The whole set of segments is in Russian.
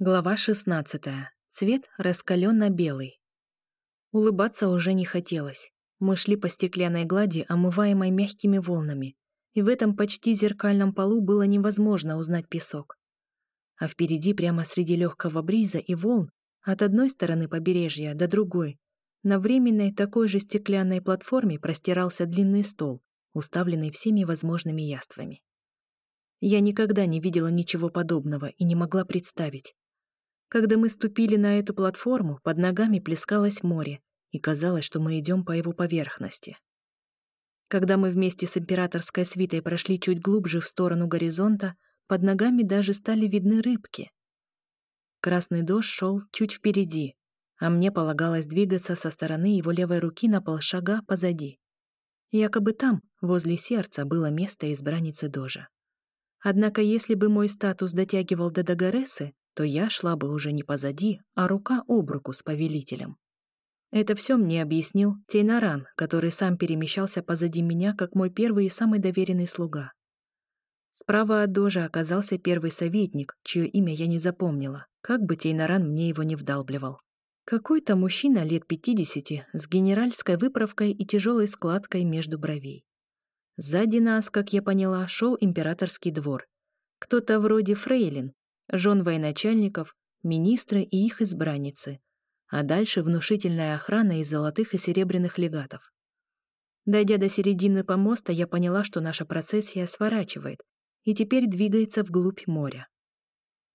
Глава 16. Цвет раскаленно-белый. Улыбаться уже не хотелось. Мы шли по стеклянной глади, омываемой мягкими волнами, и в этом почти зеркальном полу было невозможно узнать песок. А впереди, прямо среди легкого бриза и волн, от одной стороны побережья до другой, на временной такой же стеклянной платформе простирался длинный стол, уставленный всеми возможными яствами. Я никогда не видела ничего подобного и не могла представить, когда мы ступили на эту платформу, под ногами плескалось море, и казалось, что мы идем по его поверхности. Когда мы вместе с императорской свитой прошли чуть глубже в сторону горизонта, под ногами даже стали видны рыбки. Красный дождь шел чуть впереди, а мне полагалось двигаться со стороны его левой руки на полшага позади. Якобы там, возле сердца, было место избранницы Дожа. Однако если бы мой статус дотягивал до Дагоресы, то я шла бы уже не позади, а рука об руку с повелителем. Это все мне объяснил Тейнаран, который сам перемещался позади меня, как мой первый и самый доверенный слуга. Справа от Дожа оказался первый советник, чье имя я не запомнила, как бы Тейнаран мне его не вдалбливал. Какой-то мужчина лет пятидесяти с генеральской выправкой и тяжелой складкой между бровей. Сзади нас, как я поняла, шел императорский двор. Кто-то вроде фрейлин, жен военачальников, министры и их избранницы, а дальше внушительная охрана из золотых и серебряных легатов. Дойдя до середины помоста, я поняла, что наша процессия сворачивает и теперь двигается вглубь моря.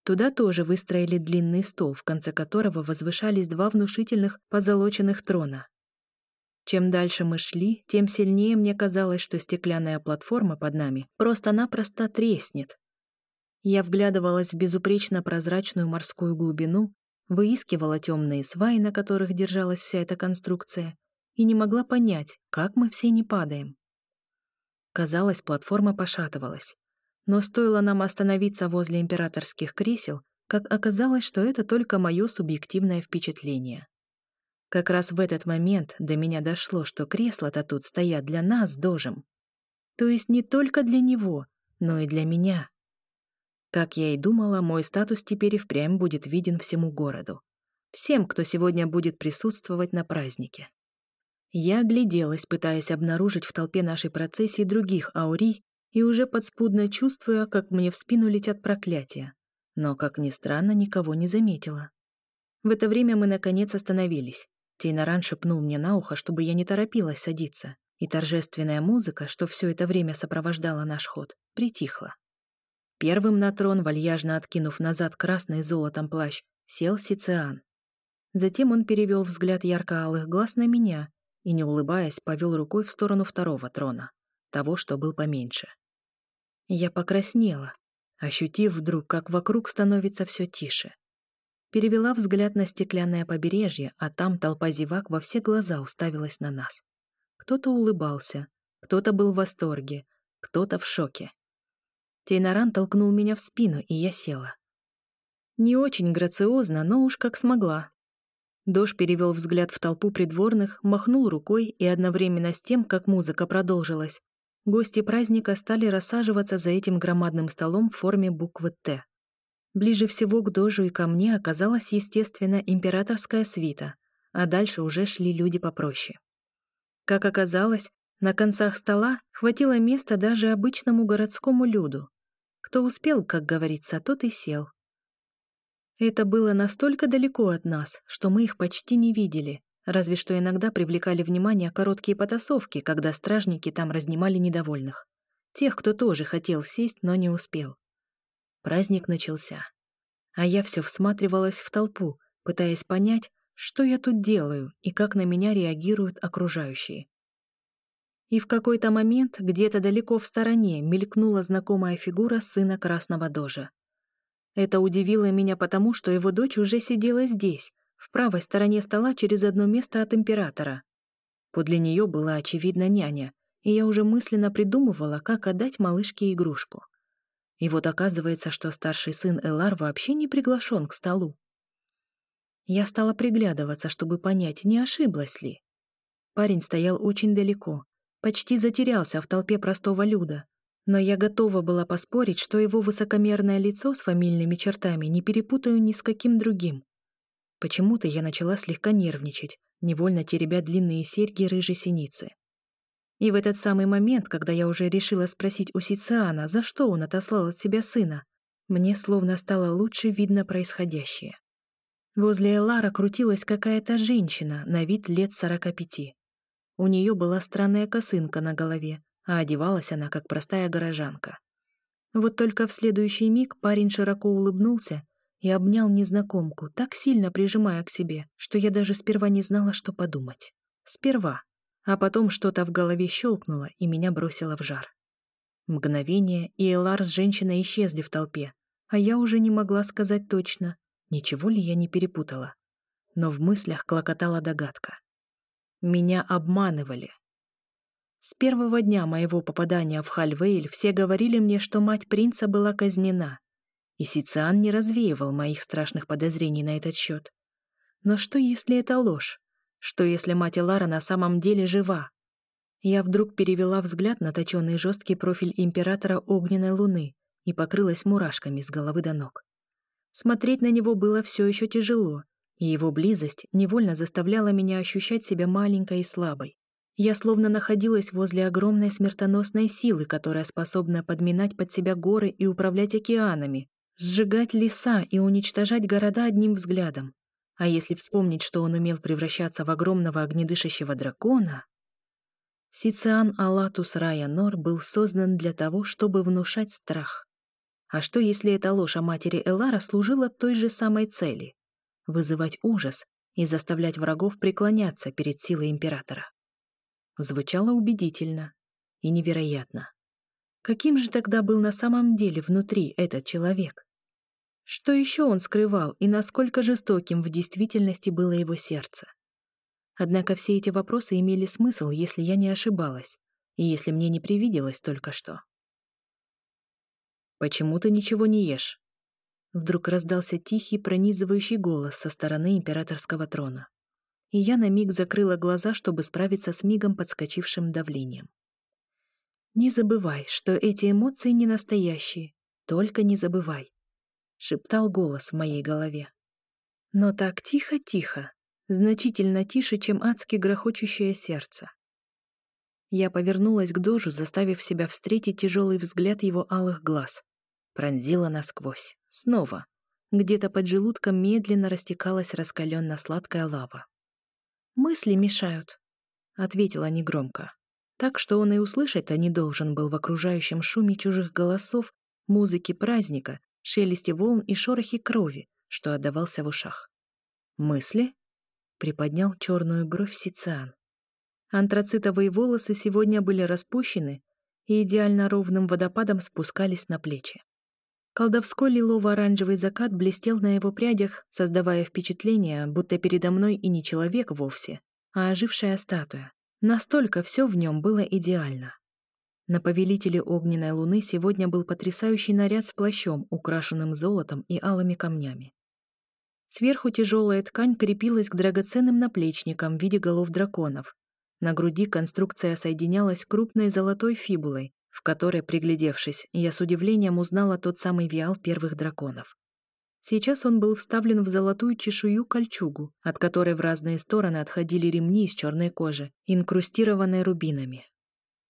Туда тоже выстроили длинный стол, в конце которого возвышались два внушительных позолоченных трона. Чем дальше мы шли, тем сильнее мне казалось, что стеклянная платформа под нами просто-напросто треснет, я вглядывалась в безупречно прозрачную морскую глубину, выискивала темные сваи, на которых держалась вся эта конструкция, и не могла понять, как мы все не падаем. Казалось, платформа пошатывалась. Но стоило нам остановиться возле императорских кресел, как оказалось, что это только мое субъективное впечатление. Как раз в этот момент до меня дошло, что кресла-то тут стоят для нас Дожем. То есть не только для него, но и для меня. Как я и думала, мой статус теперь и впрямь будет виден всему городу. Всем, кто сегодня будет присутствовать на празднике. Я огляделась, пытаясь обнаружить в толпе нашей процессии других аурий и уже подспудно чувствуя, как мне в спину летят проклятия. Но, как ни странно, никого не заметила. В это время мы, наконец, остановились. Тейнаран шепнул мне на ухо, чтобы я не торопилась садиться, и торжественная музыка, что все это время сопровождала наш ход, притихла. Первым на трон, вальяжно откинув назад красный золотом плащ, сел Сициан. Затем он перевел взгляд ярко-алых глаз на меня и, не улыбаясь, повел рукой в сторону второго трона, того, что был поменьше. Я покраснела, ощутив вдруг, как вокруг становится все тише. Перевела взгляд на стеклянное побережье, а там толпа зевак во все глаза уставилась на нас. Кто-то улыбался, кто-то был в восторге, кто-то в шоке. Тейнаран толкнул меня в спину, и я села. Не очень грациозно, но уж как смогла. Дож перевел взгляд в толпу придворных, махнул рукой, и одновременно с тем, как музыка продолжилась, гости праздника стали рассаживаться за этим громадным столом в форме буквы «Т». Ближе всего к Дожу и ко мне оказалась, естественно, императорская свита, а дальше уже шли люди попроще. Как оказалось, на концах стола хватило места даже обычному городскому люду. Кто успел, как говорится, тот и сел. Это было настолько далеко от нас, что мы их почти не видели, разве что иногда привлекали внимание короткие потасовки, когда стражники там разнимали недовольных. Тех, кто тоже хотел сесть, но не успел. Праздник начался. А я все всматривалась в толпу, пытаясь понять, что я тут делаю и как на меня реагируют окружающие. И в какой-то момент где-то далеко в стороне мелькнула знакомая фигура сына Красного Дожа. Это удивило меня потому, что его дочь уже сидела здесь, в правой стороне стола через одно место от императора. Подле нее была, очевидно, няня, и я уже мысленно придумывала, как отдать малышке игрушку. И вот оказывается, что старший сын Элар вообще не приглашен к столу. Я стала приглядываться, чтобы понять, не ошиблась ли. Парень стоял очень далеко, Почти затерялся в толпе простого люда, Но я готова была поспорить, что его высокомерное лицо с фамильными чертами не перепутаю ни с каким другим. Почему-то я начала слегка нервничать, невольно теребя длинные серьги рыжей синицы. И в этот самый момент, когда я уже решила спросить у Сициана, за что он отослал от себя сына, мне словно стало лучше видно происходящее. Возле Элара крутилась какая-то женщина на вид лет сорока пяти. У нее была странная косынка на голове, а одевалась она как простая горожанка. Вот только в следующий миг парень широко улыбнулся и обнял незнакомку, так сильно прижимая к себе, что я даже сперва не знала, что подумать. Сперва. А потом что-то в голове щелкнуло и меня бросило в жар. Мгновение, и Элар с женщиной исчезли в толпе, а я уже не могла сказать точно, ничего ли я не перепутала. Но в мыслях клокотала догадка. Меня обманывали. С первого дня моего попадания в Хальвейль все говорили мне, что мать принца была казнена, и Сициан не развеивал моих страшных подозрений на этот счет. Но что, если это ложь? Что, если мать Элара на самом деле жива? Я вдруг перевела взгляд на точенный жесткий профиль императора огненной луны и покрылась мурашками с головы до ног. Смотреть на него было все еще тяжело, и его близость невольно заставляла меня ощущать себя маленькой и слабой. Я словно находилась возле огромной смертоносной силы, которая способна подминать под себя горы и управлять океанами, сжигать леса и уничтожать города одним взглядом. А если вспомнить, что он умел превращаться в огромного огнедышащего дракона... Сициан Алатус Рая Нор был создан для того, чтобы внушать страх. А что, если эта ложь о матери Элара служила той же самой цели — вызывать ужас и заставлять врагов преклоняться перед силой императора? Звучало убедительно и невероятно. Каким же тогда был на самом деле внутри этот человек? Что еще он скрывал и насколько жестоким в действительности было его сердце? Однако все эти вопросы имели смысл, если я не ошибалась, и если мне не привиделось только что. «Почему ты ничего не ешь?» Вдруг раздался тихий, пронизывающий голос со стороны императорского трона и я на миг закрыла глаза, чтобы справиться с мигом подскочившим давлением. «Не забывай, что эти эмоции не настоящие, только не забывай», — шептал голос в моей голове. Но так тихо-тихо, значительно тише, чем адски грохочущее сердце. Я повернулась к дожу, заставив себя встретить тяжелый взгляд его алых глаз. Пронзила насквозь. Снова. Где-то под желудком медленно растекалась раскаленно-сладкая лава. «Мысли мешают», — ответила негромко. Так что он и услышать-то не должен был в окружающем шуме чужих голосов, музыке праздника, шелесте волн и шорохе крови, что отдавался в ушах. «Мысли?» — приподнял черную бровь Сициан. Антрацитовые волосы сегодня были распущены и идеально ровным водопадом спускались на плечи. Колдовской лилово-оранжевый закат блестел на его прядях, создавая впечатление, будто передо мной и не человек вовсе, а ожившая статуя. Настолько все в нем было идеально. На повелителе огненной луны сегодня был потрясающий наряд с плащом, украшенным золотом и алыми камнями. Сверху тяжелая ткань крепилась к драгоценным наплечникам в виде голов драконов. На груди конструкция соединялась крупной золотой фибулой, в которой, приглядевшись, я с удивлением узнала тот самый виал первых драконов. Сейчас он был вставлен в золотую чешую кольчугу, от которой в разные стороны отходили ремни из черной кожи, инкрустированные рубинами.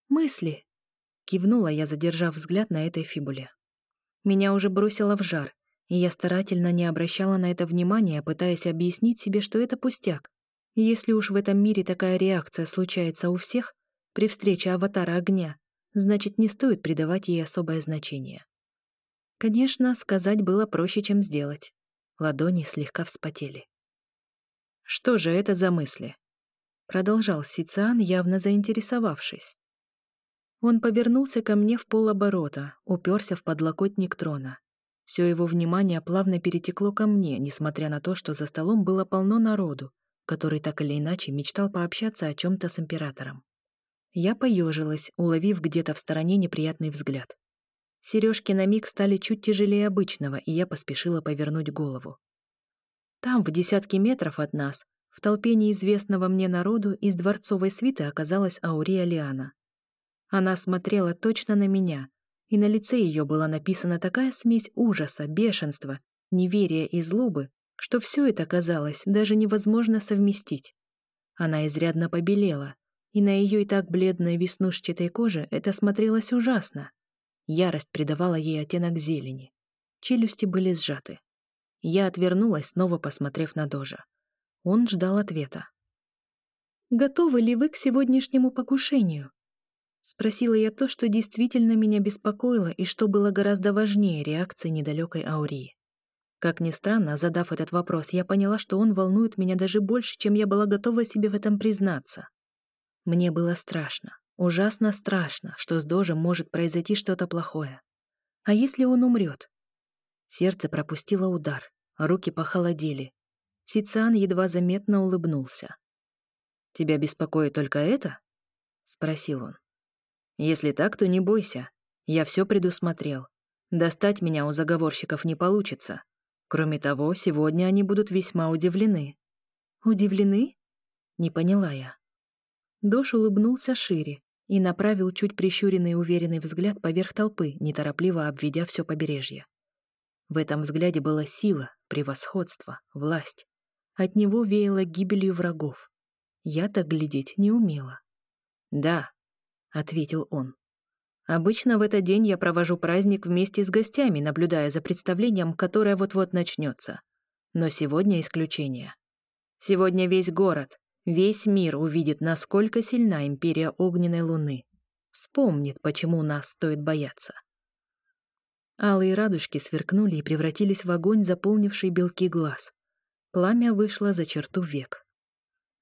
«Мысли!» — кивнула я, задержав взгляд на этой фибуле. Меня уже бросило в жар, и я старательно не обращала на это внимания, пытаясь объяснить себе, что это пустяк. Если уж в этом мире такая реакция случается у всех, при встрече аватара огня, значит, не стоит придавать ей особое значение. Конечно, сказать было проще, чем сделать. Ладони слегка вспотели. «Что же это за мысли?» Продолжал Сициан, явно заинтересовавшись. Он повернулся ко мне в полоборота, уперся в подлокотник трона. Все его внимание плавно перетекло ко мне, несмотря на то, что за столом было полно народу, который так или иначе мечтал пообщаться о чем-то с императором. Я поежилась, уловив где-то в стороне неприятный взгляд. Сережки на миг стали чуть тяжелее обычного, и я поспешила повернуть голову. Там, в десятки метров от нас, в толпе неизвестного мне народу из дворцовой свиты оказалась Аурия Лиана. Она смотрела точно на меня, и на лице ее была написана такая смесь ужаса, бешенства, неверия и злобы, что все это казалось даже невозможно совместить. Она изрядно побелела, и на ее и так бледной веснушчатой коже это смотрелось ужасно. Ярость придавала ей оттенок зелени. Челюсти были сжаты. Я отвернулась, снова посмотрев на Дожа. Он ждал ответа. «Готовы ли вы к сегодняшнему покушению?» Спросила я то, что действительно меня беспокоило и что было гораздо важнее реакции недалекой Аурии. Как ни странно, задав этот вопрос, я поняла, что он волнует меня даже больше, чем я была готова себе в этом признаться. Мне было страшно, ужасно страшно, что с Дожем может произойти что-то плохое. А если он умрет? Сердце пропустило удар, руки похолодели. Сициан едва заметно улыбнулся. «Тебя беспокоит только это?» — спросил он. «Если так, то не бойся. Я все предусмотрел. Достать меня у заговорщиков не получится. Кроме того, сегодня они будут весьма удивлены». «Удивлены?» — не поняла я. Дош улыбнулся шире и направил чуть прищуренный уверенный взгляд поверх толпы, неторопливо обведя все побережье. В этом взгляде была сила, превосходство, власть. От него веяло гибелью врагов. Я так глядеть не умела. «Да», — ответил он. «Обычно в этот день я провожу праздник вместе с гостями, наблюдая за представлением, которое вот-вот начнется. Но сегодня исключение. Сегодня весь город, Весь мир увидит, насколько сильна империя огненной луны. Вспомнит, почему нас стоит бояться. Алые радужки сверкнули и превратились в огонь, заполнивший белки глаз. Пламя вышло за черту век.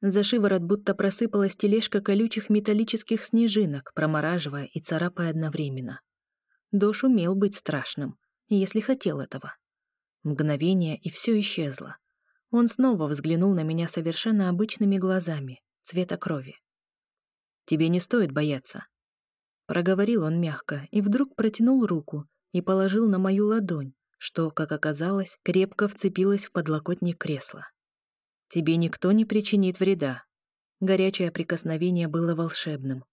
За шиворот будто просыпалась тележка колючих металлических снежинок, промораживая и царапая одновременно. Дош умел быть страшным, если хотел этого. Мгновение, и все исчезло. Он снова взглянул на меня совершенно обычными глазами, цвета крови. «Тебе не стоит бояться», — проговорил он мягко и вдруг протянул руку и положил на мою ладонь, что, как оказалось, крепко вцепилась в подлокотник кресла. «Тебе никто не причинит вреда». Горячее прикосновение было волшебным.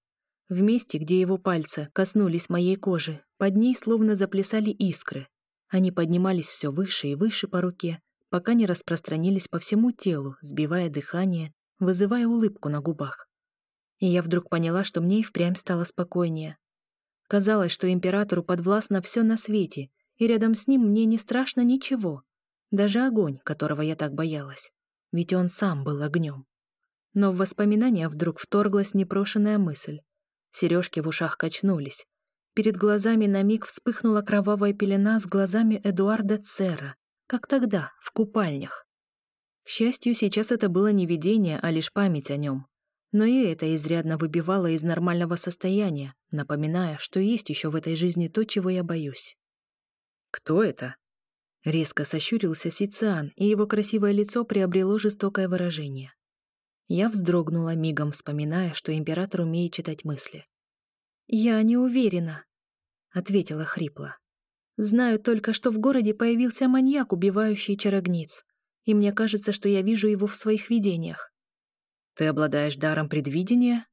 В месте, где его пальцы коснулись моей кожи, под ней словно заплясали искры. Они поднимались все выше и выше по руке, пока не распространились по всему телу, сбивая дыхание, вызывая улыбку на губах. И я вдруг поняла, что мне и впрямь стало спокойнее. Казалось, что императору подвластно все на свете, и рядом с ним мне не страшно ничего, даже огонь, которого я так боялась, ведь он сам был огнем. Но в воспоминания вдруг вторглась непрошенная мысль. Сережки в ушах качнулись. Перед глазами на миг вспыхнула кровавая пелена с глазами Эдуарда Цера, как тогда, в купальнях. К счастью, сейчас это было не видение, а лишь память о нем. Но и это изрядно выбивало из нормального состояния, напоминая, что есть еще в этой жизни то, чего я боюсь. «Кто это?» Резко сощурился Сициан, и его красивое лицо приобрело жестокое выражение. Я вздрогнула мигом, вспоминая, что император умеет читать мысли. «Я не уверена», — ответила хрипло. Знаю только, что в городе появился маньяк, убивающий чарогниц. И мне кажется, что я вижу его в своих видениях. Ты обладаешь даром предвидения?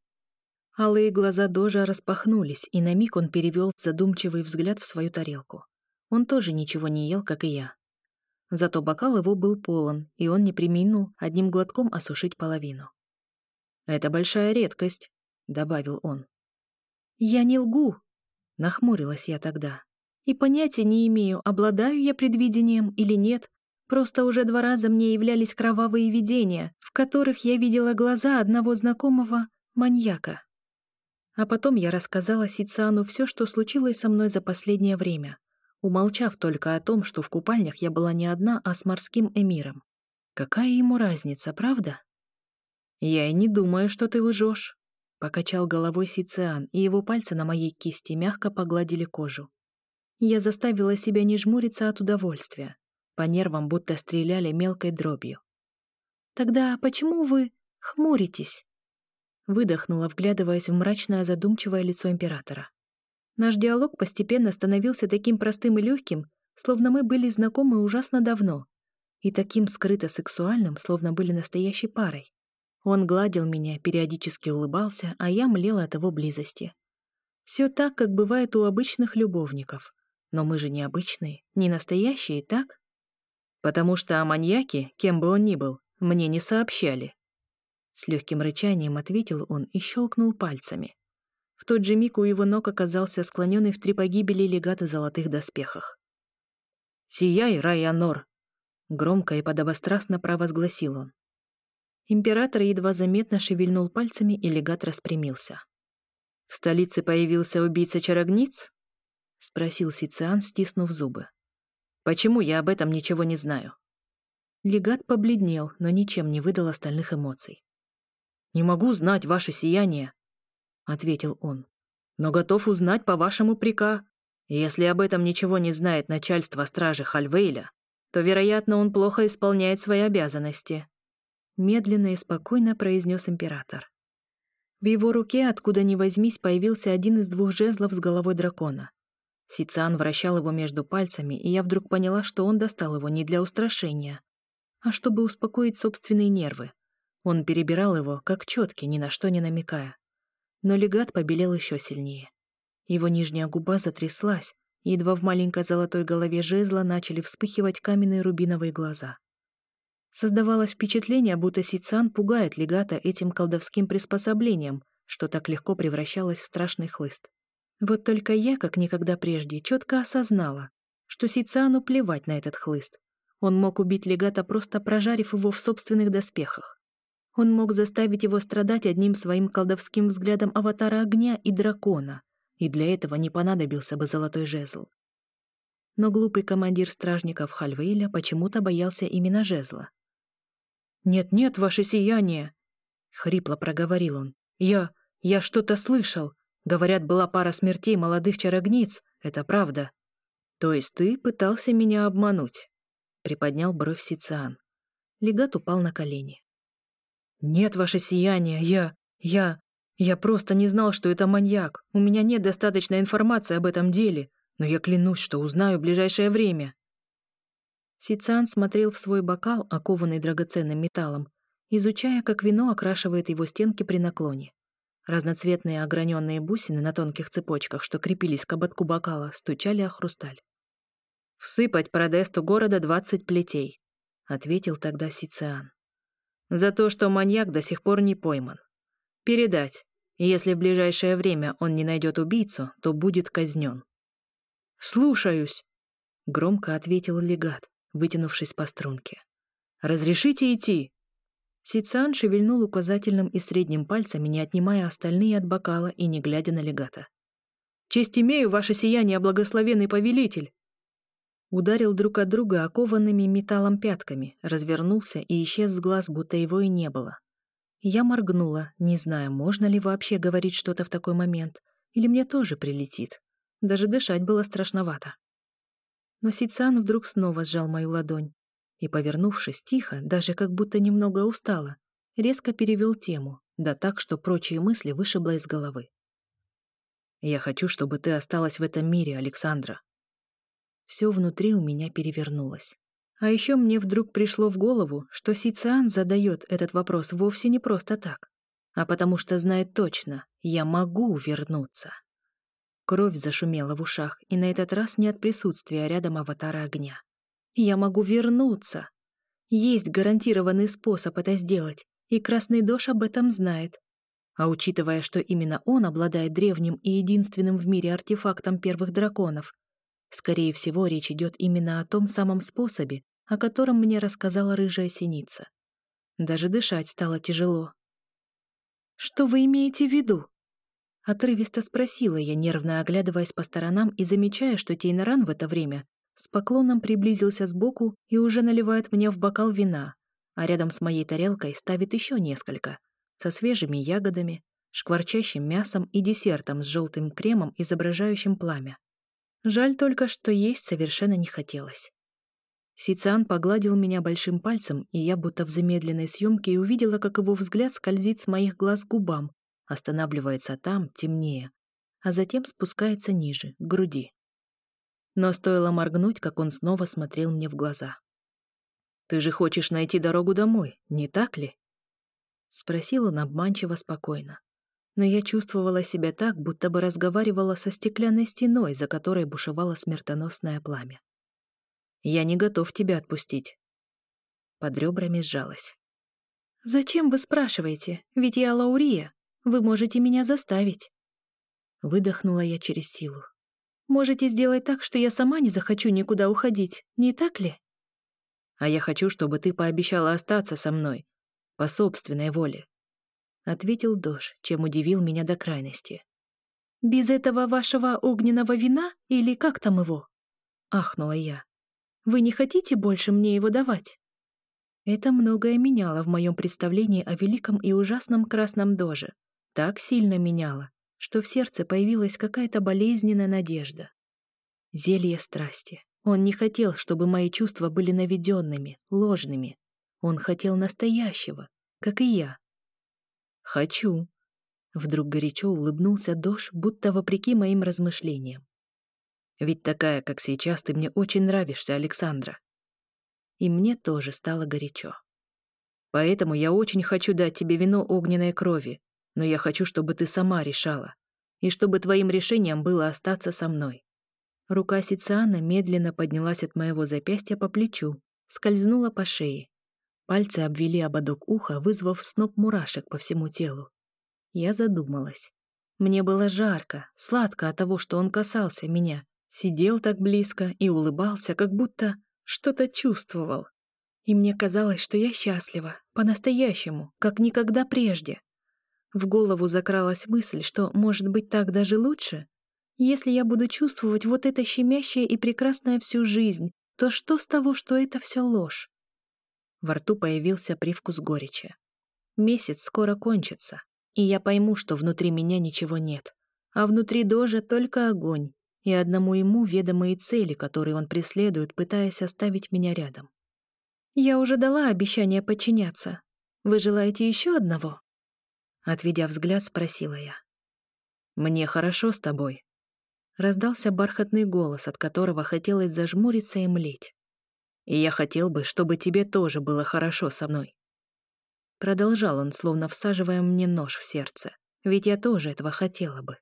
Алые глаза Дожа распахнулись, и на миг он перевел задумчивый взгляд в свою тарелку. Он тоже ничего не ел, как и я. Зато бокал его был полон, и он не приминул одним глотком осушить половину. «Это большая редкость», — добавил он. «Я не лгу», — нахмурилась я тогда. И понятия не имею, обладаю я предвидением или нет. Просто уже два раза мне являлись кровавые видения, в которых я видела глаза одного знакомого маньяка. А потом я рассказала Сициану все, что случилось со мной за последнее время, умолчав только о том, что в купальнях я была не одна, а с морским эмиром. Какая ему разница, правда? «Я и не думаю, что ты лжешь», — покачал головой Сициан, и его пальцы на моей кисти мягко погладили кожу. Я заставила себя не жмуриться от удовольствия. По нервам будто стреляли мелкой дробью. «Тогда почему вы хмуритесь?» Выдохнула, вглядываясь в мрачное задумчивое лицо императора. Наш диалог постепенно становился таким простым и легким, словно мы были знакомы ужасно давно, и таким скрыто сексуальным, словно были настоящей парой. Он гладил меня, периодически улыбался, а я млела от его близости. Все так, как бывает у обычных любовников. Но мы же не обычные, не настоящие, так? Потому что о маньяке, кем бы он ни был, мне не сообщали. С легким рычанием ответил он и щелкнул пальцами. В тот же миг у его ног оказался склоненный в три погибели легат о золотых доспехах. «Сияй, Райанор!» — громко и подобострастно провозгласил он. Император едва заметно шевельнул пальцами, и легат распрямился. «В столице появился убийца-чарогниц?» — спросил Сициан, стиснув зубы. «Почему я об этом ничего не знаю?» Легат побледнел, но ничем не выдал остальных эмоций. «Не могу знать ваше сияние», — ответил он. «Но готов узнать по вашему прика. Если об этом ничего не знает начальство стражи Хальвейля, то, вероятно, он плохо исполняет свои обязанности», — медленно и спокойно произнес император. В его руке, откуда ни возьмись, появился один из двух жезлов с головой дракона. Сициан вращал его между пальцами, и я вдруг поняла, что он достал его не для устрашения, а чтобы успокоить собственные нервы. Он перебирал его, как четки, ни на что не намекая. Но легат побелел еще сильнее. Его нижняя губа затряслась, едва в маленькой золотой голове жезла начали вспыхивать каменные рубиновые глаза. Создавалось впечатление, будто Сицан пугает легата этим колдовским приспособлением, что так легко превращалось в страшный хлыст. Вот только я, как никогда прежде, четко осознала, что Сициану плевать на этот хлыст. Он мог убить легата, просто прожарив его в собственных доспехах. Он мог заставить его страдать одним своим колдовским взглядом аватара огня и дракона, и для этого не понадобился бы золотой жезл. Но глупый командир стражников Хальвейля почему-то боялся именно жезла. «Нет-нет, ваше сияние!» — хрипло проговорил он. «Я... я что-то слышал. Говорят, была пара смертей молодых чарогниц. Это правда». «То есть ты пытался меня обмануть?» — приподнял бровь Сициан. Легат упал на колени. «Нет, ваше сияние, я... я... я просто не знал, что это маньяк. У меня нет достаточной информации об этом деле, но я клянусь, что узнаю в ближайшее время». Сициан смотрел в свой бокал, окованный драгоценным металлом, изучая, как вино окрашивает его стенки при наклоне. Разноцветные ограненные бусины на тонких цепочках, что крепились к ободку бокала, стучали о хрусталь. «Всыпать Продесту города двадцать плетей», — ответил тогда Сициан за то, что маньяк до сих пор не пойман. Передать. Если в ближайшее время он не найдет убийцу, то будет казнен. «Слушаюсь», — громко ответил легат, вытянувшись по струнке. «Разрешите идти?» Сицан шевельнул указательным и средним пальцами, не отнимая остальные от бокала и не глядя на легата. «Честь имею, ваше сияние, благословенный повелитель!» Ударил друг от друга окованными металлом пятками, развернулся и исчез с глаз, будто его и не было. Я моргнула, не зная, можно ли вообще говорить что-то в такой момент, или мне тоже прилетит. Даже дышать было страшновато. Но Сицан вдруг снова сжал мою ладонь и, повернувшись тихо, даже как будто немного устало, резко перевел тему, да так, что прочие мысли вышибло из головы. «Я хочу, чтобы ты осталась в этом мире, Александра. Все внутри у меня перевернулось. А еще мне вдруг пришло в голову, что Сициан задает этот вопрос вовсе не просто так, а потому что знает точно, я могу вернуться. Кровь зашумела в ушах, и на этот раз не от присутствия рядом аватара огня. Я могу вернуться. Есть гарантированный способ это сделать, и Красный Дож об этом знает. А учитывая, что именно он обладает древним и единственным в мире артефактом первых драконов, Скорее всего, речь идет именно о том самом способе, о котором мне рассказала рыжая синица. Даже дышать стало тяжело. «Что вы имеете в виду?» Отрывисто спросила я, нервно оглядываясь по сторонам и замечая, что Тейнаран в это время с поклоном приблизился сбоку и уже наливает мне в бокал вина, а рядом с моей тарелкой ставит еще несколько, со свежими ягодами, шкварчащим мясом и десертом с желтым кремом, изображающим пламя. Жаль только, что есть совершенно не хотелось. Сициан погладил меня большим пальцем, и я будто в замедленной съемке увидела, как его взгляд скользит с моих глаз к губам, останавливается там, темнее, а затем спускается ниже, к груди. Но стоило моргнуть, как он снова смотрел мне в глаза. «Ты же хочешь найти дорогу домой, не так ли?» Спросил он обманчиво спокойно. но я чувствовала себя так, будто бы разговаривала со стеклянной стеной, за которой бушевало смертоносное пламя. «Я не готов тебя отпустить». Под ребрами сжалась. «Зачем вы спрашиваете? Ведь я Лаурия. Вы можете меня заставить». Выдохнула я через силу. «Можете сделать так, что я сама не захочу никуда уходить, не так ли?» «А я хочу, чтобы ты пообещала остаться со мной, по собственной воле ответил Дош, чем удивил меня до крайности. «Без этого вашего огненного вина или как там его?» — ахнула я. «Вы не хотите больше мне его давать?» Это многое меняло в моем представлении о великом и ужасном красном Доже. Так сильно меняло, что в сердце появилась какая-то болезненная надежда. Зелье страсти. Он не хотел, чтобы мои чувства были наведенными, ложными. Он хотел настоящего, как и я. «Хочу». Вдруг горячо улыбнулся Дош, будто вопреки моим размышлениям. «Ведь такая, как сейчас, ты мне очень нравишься, Александра». И мне тоже стало горячо. «Поэтому я очень хочу дать тебе вино огненной крови, но я хочу, чтобы ты сама решала, и чтобы твоим решением было остаться со мной». Рука Сициана медленно поднялась от моего запястья по плечу, скользнула по шее, Пальцы обвели ободок уха, вызвав сноп мурашек по всему телу. Я задумалась. Мне было жарко, сладко от того, что он касался меня. Сидел так близко и улыбался, как будто что-то чувствовал. И мне казалось, что я счастлива, по-настоящему, как никогда прежде. В голову закралась мысль, что, может быть, так даже лучше? Если я буду чувствовать вот это щемящее и прекрасное всю жизнь, то что с того, что это все ложь? Во рту появился привкус горечи. Месяц скоро кончится, и я пойму, что внутри меня ничего нет, а внутри Дожа только огонь и одному ему ведомые цели, которые он преследует, пытаясь оставить меня рядом. «Я уже дала обещание подчиняться. Вы желаете еще одного?» Отведя взгляд, спросила я. «Мне хорошо с тобой», — раздался бархатный голос, от которого хотелось зажмуриться и млеть. И я хотел бы, чтобы тебе тоже было хорошо со мной. Продолжал он, словно всаживая мне нож в сердце, ведь я тоже этого хотела бы.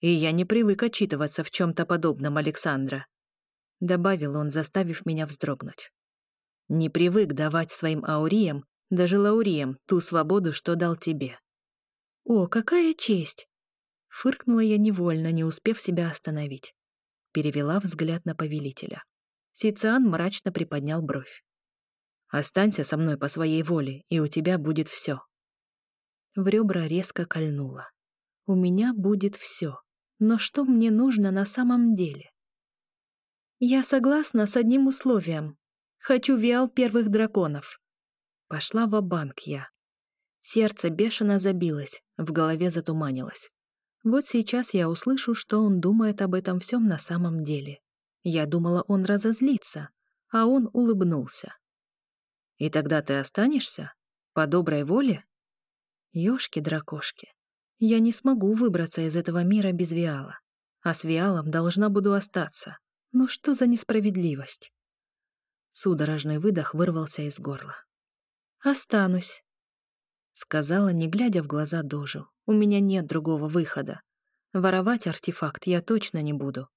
И я не привык отчитываться в чем-то подобном, Александра. Добавил он, заставив меня вздрогнуть. Не привык давать своим ауриям, даже лауриям, ту свободу, что дал тебе. О, какая честь! Фыркнула я невольно, не успев себя остановить. Перевела взгляд на повелителя. Сициан мрачно приподнял бровь. «Останься со мной по своей воле, и у тебя будет все». В ребра резко кольнуло. «У меня будет все. Но что мне нужно на самом деле?» «Я согласна с одним условием. Хочу виал первых драконов». Пошла в банк я. Сердце бешено забилось, в голове затуманилось. Вот сейчас я услышу, что он думает об этом всем на самом деле. Я думала, он разозлится, а он улыбнулся. «И тогда ты останешься? По доброй воле?» Ёшки-дракошки. Я не смогу выбраться из этого мира без Виала. А с Виалом должна буду остаться. Ну что за несправедливость? Судорожный выдох вырвался из горла. «Останусь», — сказала, не глядя в глаза Дожу. «У меня нет другого выхода. Воровать артефакт я точно не буду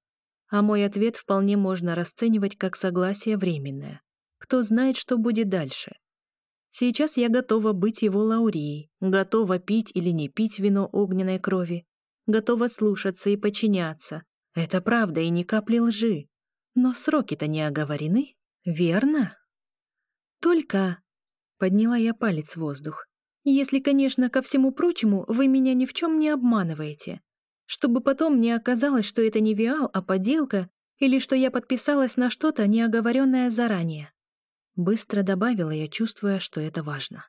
а мой ответ вполне можно расценивать как согласие временное. Кто знает, что будет дальше. Сейчас я готова быть его лаурией, готова пить или не пить вино огненной крови, готова слушаться и подчиняться. Это правда и ни капли лжи. Но сроки-то не оговорены, верно? Только... Подняла я палец в воздух. Если, конечно, ко всему прочему, вы меня ни в чем не обманываете чтобы потом не оказалось, что это не виал, а подделка, или что я подписалась на что-то, неоговоренное заранее. Быстро добавила я, чувствуя, что это важно.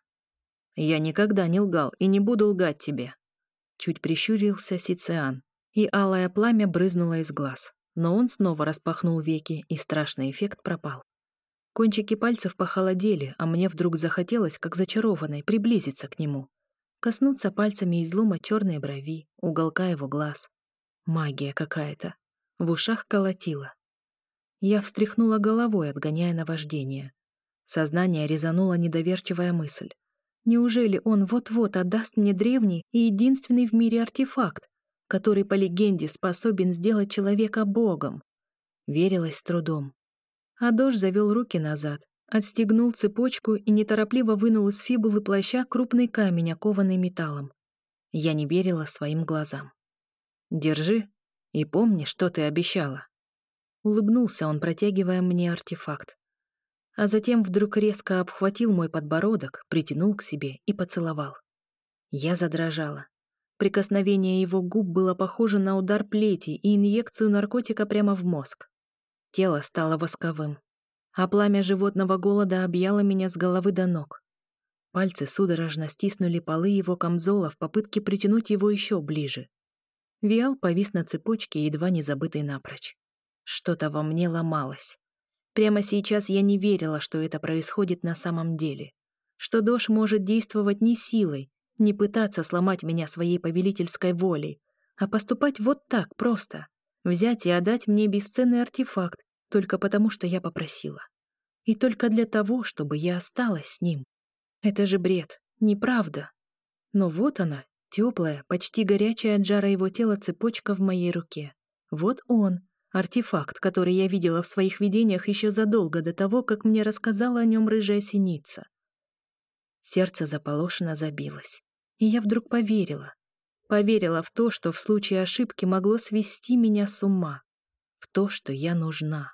«Я никогда не лгал и не буду лгать тебе», — чуть прищурился Сициан, и алое пламя брызнуло из глаз, но он снова распахнул веки, и страшный эффект пропал. Кончики пальцев похолодели, а мне вдруг захотелось, как зачарованной, приблизиться к нему, коснуться пальцами излома черной брови, уголка его глаз. Магия какая-то. В ушах колотила. Я встряхнула головой, отгоняя наваждение. Сознание резанула недоверчивая мысль. Неужели он вот-вот отдаст мне древний и единственный в мире артефакт, который, по легенде, способен сделать человека богом? Верилась с трудом. А дождь завел руки назад, отстегнул цепочку и неторопливо вынул из фибулы плаща крупный камень, окованный металлом. Я не верила своим глазам. «Держи и помни, что ты обещала». Улыбнулся он, протягивая мне артефакт. А затем вдруг резко обхватил мой подбородок, притянул к себе и поцеловал. Я задрожала. Прикосновение его губ было похоже на удар плети и инъекцию наркотика прямо в мозг. Тело стало восковым, а пламя животного голода объяло меня с головы до ног. Пальцы судорожно стиснули полы его камзола в попытке притянуть его еще ближе. Виал повис на цепочке, едва не забытый напрочь. Что-то во мне ломалось. Прямо сейчас я не верила, что это происходит на самом деле. Что Дош может действовать не силой, не пытаться сломать меня своей повелительской волей, а поступать вот так просто. Взять и отдать мне бесценный артефакт, только потому, что я попросила. И только для того, чтобы я осталась с ним. Это же бред, неправда. Но вот она, теплая, почти горячая от жара его тела цепочка в моей руке. Вот он, артефакт, который я видела в своих видениях еще задолго до того, как мне рассказала о нем рыжая синица. Сердце заполошенно забилось. И я вдруг поверила. Поверила в то, что в случае ошибки могло свести меня с ума. В то, что я нужна.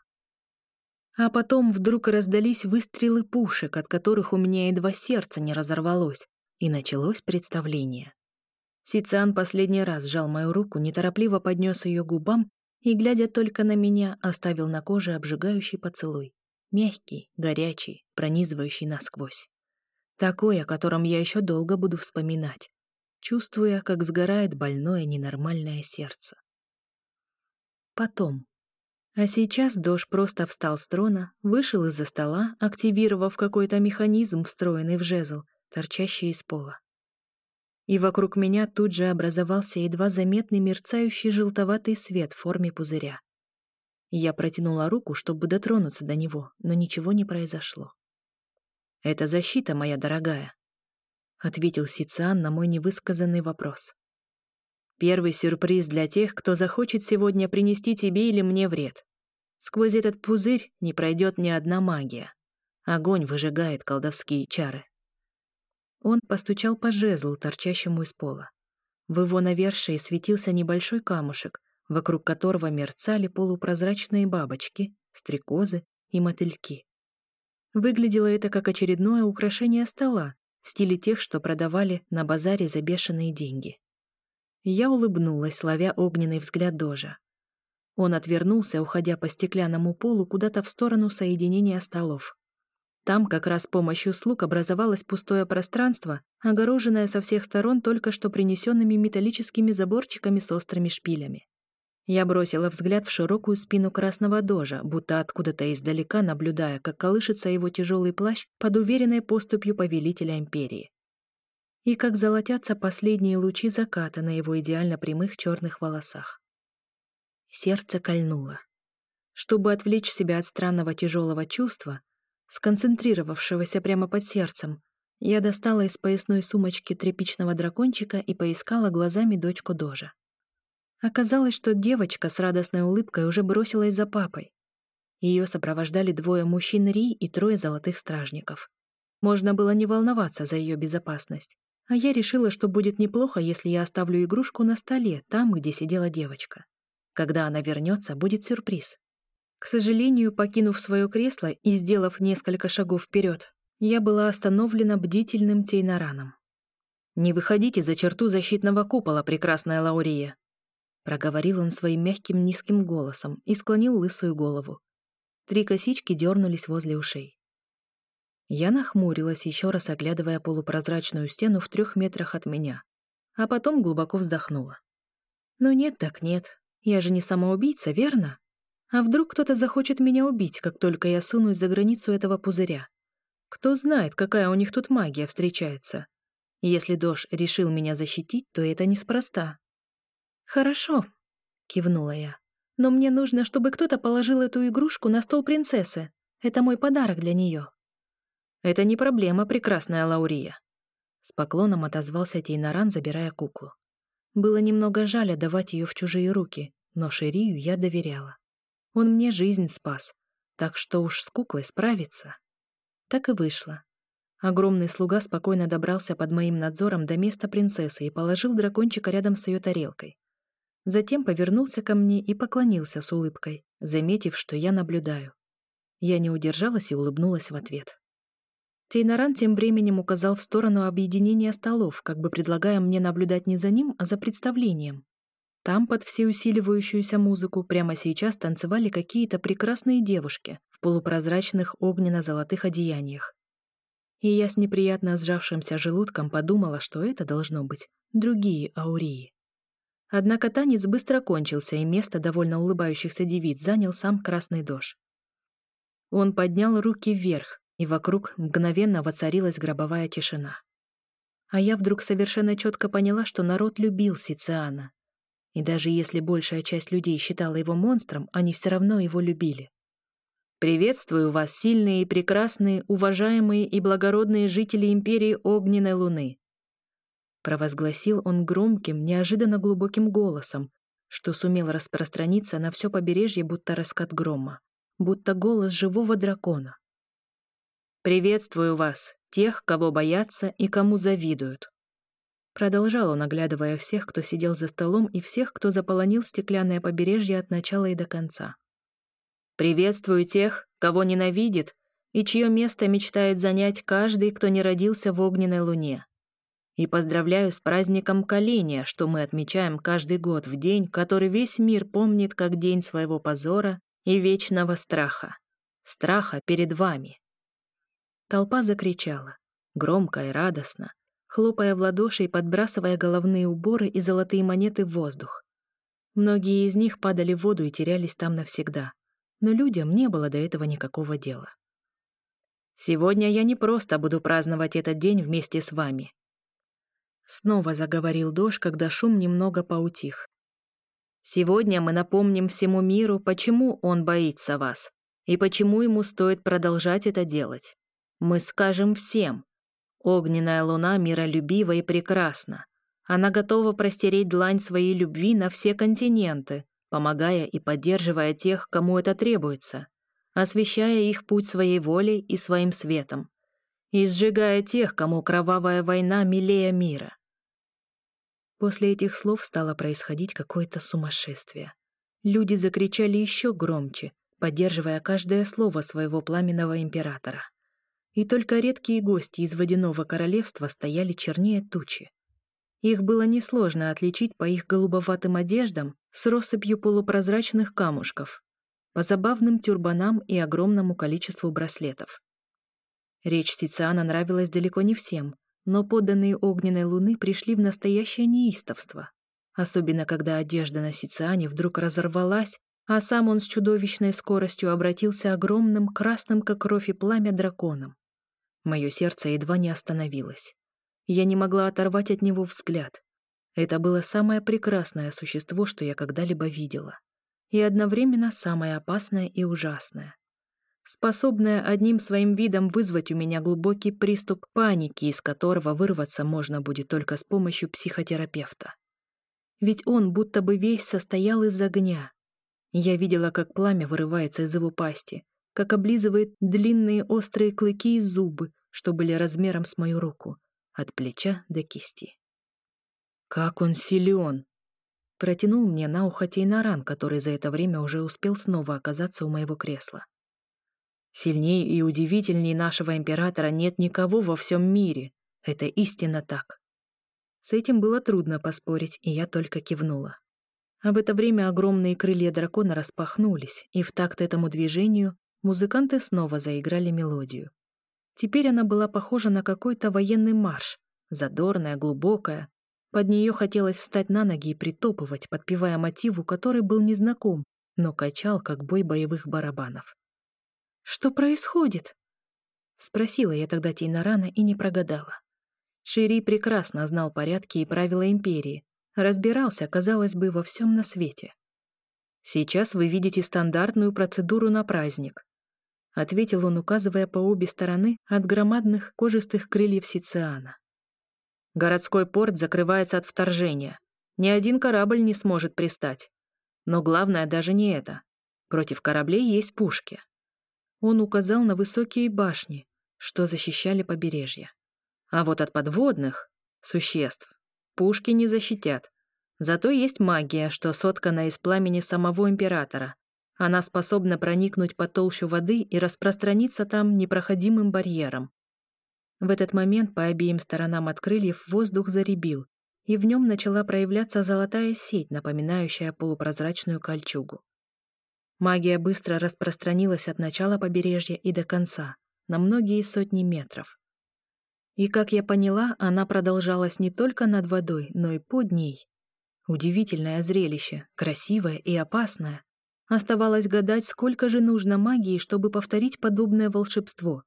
А потом вдруг раздались выстрелы пушек, от которых у меня едва сердце не разорвалось, и началось представление. Сициан последний раз сжал мою руку, неторопливо поднес ее губам и, глядя только на меня, оставил на коже обжигающий поцелуй. Мягкий, горячий, пронизывающий насквозь. Такой, о котором я еще долго буду вспоминать, чувствуя, как сгорает больное ненормальное сердце. Потом. А сейчас Дош просто встал с трона, вышел из-за стола, активировав какой-то механизм, встроенный в жезл, торчащий из пола. И вокруг меня тут же образовался едва заметный мерцающий желтоватый свет в форме пузыря. Я протянула руку, чтобы дотронуться до него, но ничего не произошло. «Это защита, моя дорогая», — ответил Сициан на мой невысказанный вопрос. Первый сюрприз для тех, кто захочет сегодня принести тебе или мне вред. Сквозь этот пузырь не пройдет ни одна магия. Огонь выжигает колдовские чары. Он постучал по жезлу, торчащему из пола. В его навершии светился небольшой камушек, вокруг которого мерцали полупрозрачные бабочки, стрекозы и мотыльки. Выглядело это как очередное украшение стола в стиле тех, что продавали на базаре за бешеные деньги. Я улыбнулась, ловя огненный взгляд Дожа. Он отвернулся, уходя по стеклянному полу куда-то в сторону соединения столов. Там как раз с помощью слуг образовалось пустое пространство, огороженное со всех сторон только что принесенными металлическими заборчиками с острыми шпилями. Я бросила взгляд в широкую спину красного дожа, будто откуда-то издалека наблюдая, как колышется его тяжелый плащ под уверенной поступью повелителя империи и как золотятся последние лучи заката на его идеально прямых черных волосах. Сердце кольнуло. Чтобы отвлечь себя от странного тяжелого чувства, сконцентрировавшегося прямо под сердцем, я достала из поясной сумочки тряпичного дракончика и поискала глазами дочку Дожа. Оказалось, что девочка с радостной улыбкой уже бросилась за папой. Ее сопровождали двое мужчин Ри и трое золотых стражников. Можно было не волноваться за ее безопасность. А я решила, что будет неплохо, если я оставлю игрушку на столе, там, где сидела девочка. Когда она вернется, будет сюрприз. К сожалению, покинув свое кресло и сделав несколько шагов вперед, я была остановлена бдительным Тейнараном. «Не выходите за черту защитного купола, прекрасная Лаурия!» Проговорил он своим мягким низким голосом и склонил лысую голову. Три косички дернулись возле ушей. Я нахмурилась, еще раз оглядывая полупрозрачную стену в трех метрах от меня, а потом глубоко вздохнула. «Ну нет так нет. Я же не самоубийца, верно? А вдруг кто-то захочет меня убить, как только я сунусь за границу этого пузыря? Кто знает, какая у них тут магия встречается? Если Дош решил меня защитить, то это неспроста». «Хорошо», — кивнула я. «Но мне нужно, чтобы кто-то положил эту игрушку на стол принцессы. Это мой подарок для нее». Это не проблема, прекрасная Лаурия. С поклоном отозвался Тейнаран, забирая куклу. Было немного жаль отдавать ее в чужие руки, но Ширию я доверяла. Он мне жизнь спас, так что уж с куклой справится. Так и вышло. Огромный слуга спокойно добрался под моим надзором до места принцессы и положил дракончика рядом с ее тарелкой. Затем повернулся ко мне и поклонился с улыбкой, заметив, что я наблюдаю. Я не удержалась и улыбнулась в ответ. Тейнаран тем временем указал в сторону объединения столов, как бы предлагая мне наблюдать не за ним, а за представлением. Там под всеусиливающуюся музыку прямо сейчас танцевали какие-то прекрасные девушки в полупрозрачных огненно-золотых одеяниях. И я с неприятно сжавшимся желудком подумала, что это должно быть другие аурии. Однако танец быстро кончился, и место довольно улыбающихся девиц занял сам Красный Дож. Он поднял руки вверх, и вокруг мгновенно воцарилась гробовая тишина. А я вдруг совершенно четко поняла, что народ любил Сициана, и даже если большая часть людей считала его монстром, они все равно его любили. «Приветствую вас, сильные и прекрасные, уважаемые и благородные жители Империи Огненной Луны!» Провозгласил он громким, неожиданно глубоким голосом, что сумел распространиться на все побережье, будто раскат грома, будто голос живого дракона. «Приветствую вас, тех, кого боятся и кому завидуют. Продолжал он, оглядывая всех, кто сидел за столом, и всех, кто заполонил стеклянное побережье от начала и до конца. «Приветствую тех, кого ненавидит и чье место мечтает занять каждый, кто не родился в огненной луне. И поздравляю с праздником Каления, что мы отмечаем каждый год в день, который весь мир помнит как день своего позора и вечного страха. Страха перед вами». Толпа закричала, громко и радостно, хлопая в ладоши и подбрасывая головные уборы и золотые монеты в воздух. Многие из них падали в воду и терялись там навсегда, но людям не было до этого никакого дела. «Сегодня я не просто буду праздновать этот день вместе с вами», Снова заговорил дождь, когда шум немного поутих. «Сегодня мы напомним всему миру, почему он боится вас, и почему ему стоит продолжать это делать. Мы скажем всем, Огненная луна миролюбива и прекрасна. Она готова простереть длань своей любви на все континенты, помогая и поддерживая тех, кому это требуется, освещая их путь своей волей и своим светом, и сжигая тех, кому кровавая война милее мира. После этих слов стало происходить какое-то сумасшествие. Люди закричали еще громче, поддерживая каждое слово своего пламенного императора и только редкие гости из водяного королевства стояли чернее тучи. Их было несложно отличить по их голубоватым одеждам с россыпью полупрозрачных камушков, по забавным тюрбанам и огромному количеству браслетов. Речь Сициана нравилась далеко не всем, но подданные огненной луны пришли в настоящее неистовство, особенно когда одежда на Сициане вдруг разорвалась, а сам он с чудовищной скоростью обратился огромным красным, как кровь и пламя, драконом. Мое сердце едва не остановилось. Я не могла оторвать от него взгляд. Это было самое прекрасное существо, что я когда-либо видела. И одновременно самое опасное и ужасное. Способное одним своим видом вызвать у меня глубокий приступ паники, из которого вырваться можно будет только с помощью психотерапевта. Ведь он будто бы весь состоял из огня. Я видела, как пламя вырывается из его пасти, как облизывает длинные острые клыки и зубы, что были размером с мою руку, от плеча до кисти. «Как он силен!» Протянул мне на ухо Тейнаран, который за это время уже успел снова оказаться у моего кресла. «Сильнее и удивительнее нашего императора нет никого во всем мире. Это истинно так». С этим было трудно поспорить, и я только кивнула. А в это время огромные крылья дракона распахнулись, и в такт этому движению Музыканты снова заиграли мелодию. Теперь она была похожа на какой-то военный марш, задорная, глубокая. Под нее хотелось встать на ноги и притопывать, подпевая мотиву, который был незнаком, но качал, как бой боевых барабанов. «Что происходит?» Спросила я тогда Тейнарана и не прогадала. Шири прекрасно знал порядки и правила империи, разбирался, казалось бы, во всем на свете. Сейчас вы видите стандартную процедуру на праздник. — ответил он, указывая по обе стороны от громадных кожистых крыльев Сициана. Городской порт закрывается от вторжения. Ни один корабль не сможет пристать. Но главное даже не это. Против кораблей есть пушки. Он указал на высокие башни, что защищали побережье. А вот от подводных существ пушки не защитят. Зато есть магия, что соткана из пламени самого императора. Она способна проникнуть по толщу воды и распространиться там непроходимым барьером. В этот момент по обеим сторонам от крыльев воздух заребил, и в нем начала проявляться золотая сеть, напоминающая полупрозрачную кольчугу. Магия быстро распространилась от начала побережья и до конца, на многие сотни метров. И, как я поняла, она продолжалась не только над водой, но и под ней. Удивительное зрелище, красивое и опасное. Оставалось гадать, сколько же нужно магии, чтобы повторить подобное волшебство.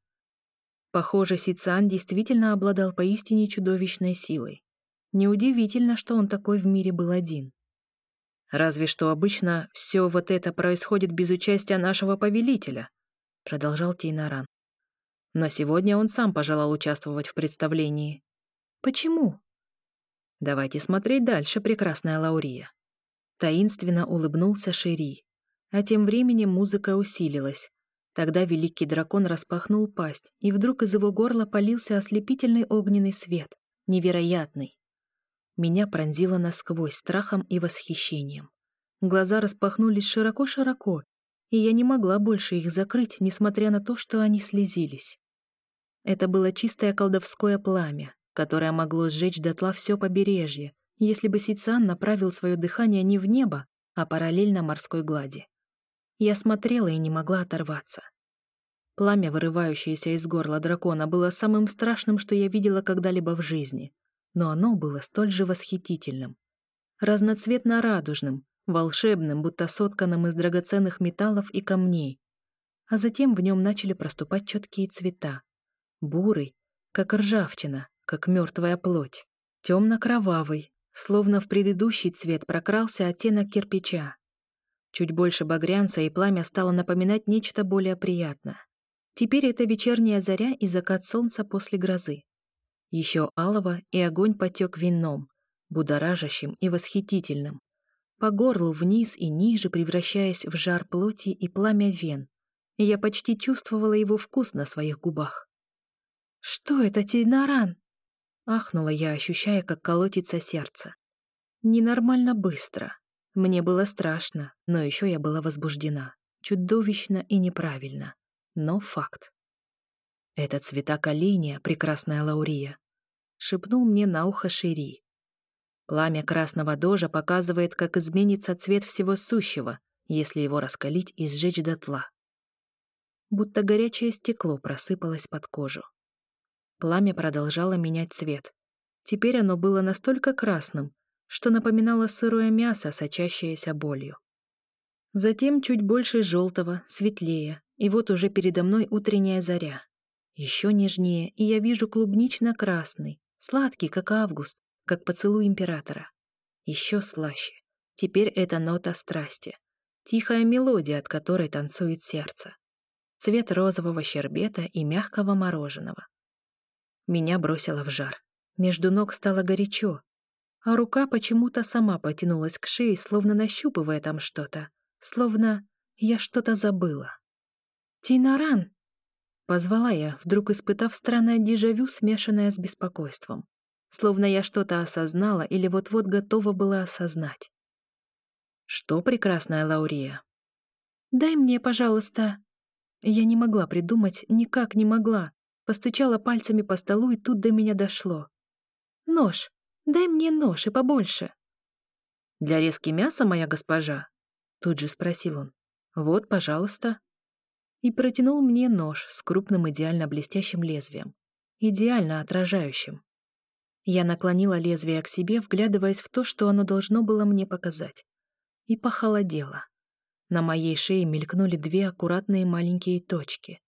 Похоже, Сицан действительно обладал поистине чудовищной силой. Неудивительно, что он такой в мире был один. Разве что обычно все вот это происходит без участия нашего повелителя, продолжал Тейнаран. Но сегодня он сам пожелал участвовать в представлении. Почему? Давайте смотреть дальше, прекрасная Лаурия. Таинственно улыбнулся Шири. А тем временем музыка усилилась. Тогда великий дракон распахнул пасть, и вдруг из его горла полился ослепительный огненный свет. Невероятный. Меня пронзило насквозь страхом и восхищением. Глаза распахнулись широко-широко, и я не могла больше их закрыть, несмотря на то, что они слезились. Это было чистое колдовское пламя, которое могло сжечь дотла все побережье, если бы Сициан направил свое дыхание не в небо, а параллельно морской глади. Я смотрела и не могла оторваться. Пламя, вырывающееся из горла дракона, было самым страшным, что я видела когда-либо в жизни — но оно было столь же восхитительным. Разноцветно-радужным, волшебным, будто сотканным из драгоценных металлов и камней. А затем в нем начали проступать четкие цвета. Бурый, как ржавчина, как мертвая плоть. Темно-кровавый, словно в предыдущий цвет прокрался оттенок кирпича. Чуть больше багрянца, и пламя стало напоминать нечто более приятное. Теперь это вечерняя заря и закат солнца после грозы. Еще алого, и огонь потек вином, будоражащим и восхитительным. По горлу вниз и ниже, превращаясь в жар плоти и пламя вен. И я почти чувствовала его вкус на своих губах. «Что это, Тейнаран?» Ахнула я, ощущая, как колотится сердце. Ненормально быстро. Мне было страшно, но еще я была возбуждена. Чудовищно и неправильно. Но факт. «Это цвета каления, прекрасная Лаурия», — шепнул мне на ухо Шири. Пламя красного дожа показывает, как изменится цвет всего сущего, если его раскалить и сжечь дотла. Будто горячее стекло просыпалось под кожу. Пламя продолжало менять цвет. Теперь оно было настолько красным, что напоминало сырое мясо, сочащееся болью. Затем чуть больше желтого, светлее, и вот уже передо мной утренняя заря. Еще нежнее, и я вижу клубнично-красный, сладкий, как август, как поцелуй императора. Еще слаще. Теперь это нота страсти. Тихая мелодия, от которой танцует сердце. Цвет розового щербета и мягкого мороженого. Меня бросило в жар. Между ног стало горячо, а рука почему-то сама потянулась к шее, словно нащупывая там что-то, словно я что-то забыла. «Тинаран!» Позвала я, вдруг испытав странное дежавю, смешанное с беспокойством. Словно я что-то осознала или вот-вот готова была осознать. «Что, прекрасная Лаурия?» «Дай мне, пожалуйста...» Я не могла придумать, никак не могла. Постучала пальцами по столу, и тут до меня дошло. «Нож! Дай мне нож и побольше!» «Для резки мяса, моя госпожа?» Тут же спросил он. «Вот, пожалуйста» и протянул мне нож с крупным идеально блестящим лезвием, идеально отражающим. Я наклонила лезвие к себе, вглядываясь в то, что оно должно было мне показать, и похолодело. На моей шее мелькнули две аккуратные маленькие точки,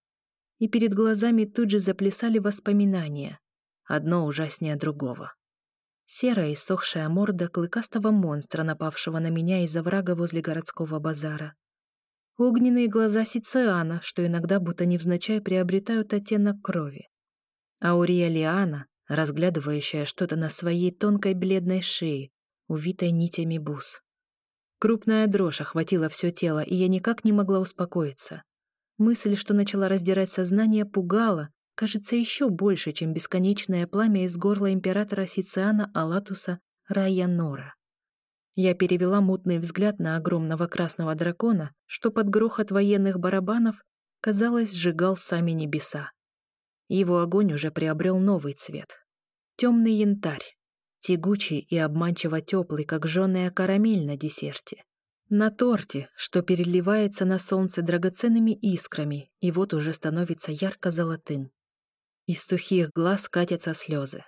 и перед глазами тут же заплясали воспоминания, одно ужаснее другого. Серая и сохшая морда клыкастого монстра, напавшего на меня из-за врага возле городского базара, огненные глаза Сициана, что иногда будто невзначай приобретают оттенок крови. Аурия Лиана, разглядывающая что-то на своей тонкой бледной шее, увитой нитями бус. Крупная дрожь охватила все тело, и я никак не могла успокоиться. Мысль, что начала раздирать сознание, пугала, кажется, еще больше, чем бесконечное пламя из горла императора Сициана Алатуса Рая Нора. Я перевела мутный взгляд на огромного красного дракона, что под грохот военных барабанов, казалось, сжигал сами небеса. Его огонь уже приобрел новый цвет. Темный янтарь, тягучий и обманчиво теплый, как жженая карамель на десерте. На торте, что переливается на солнце драгоценными искрами и вот уже становится ярко-золотым. Из сухих глаз катятся слезы.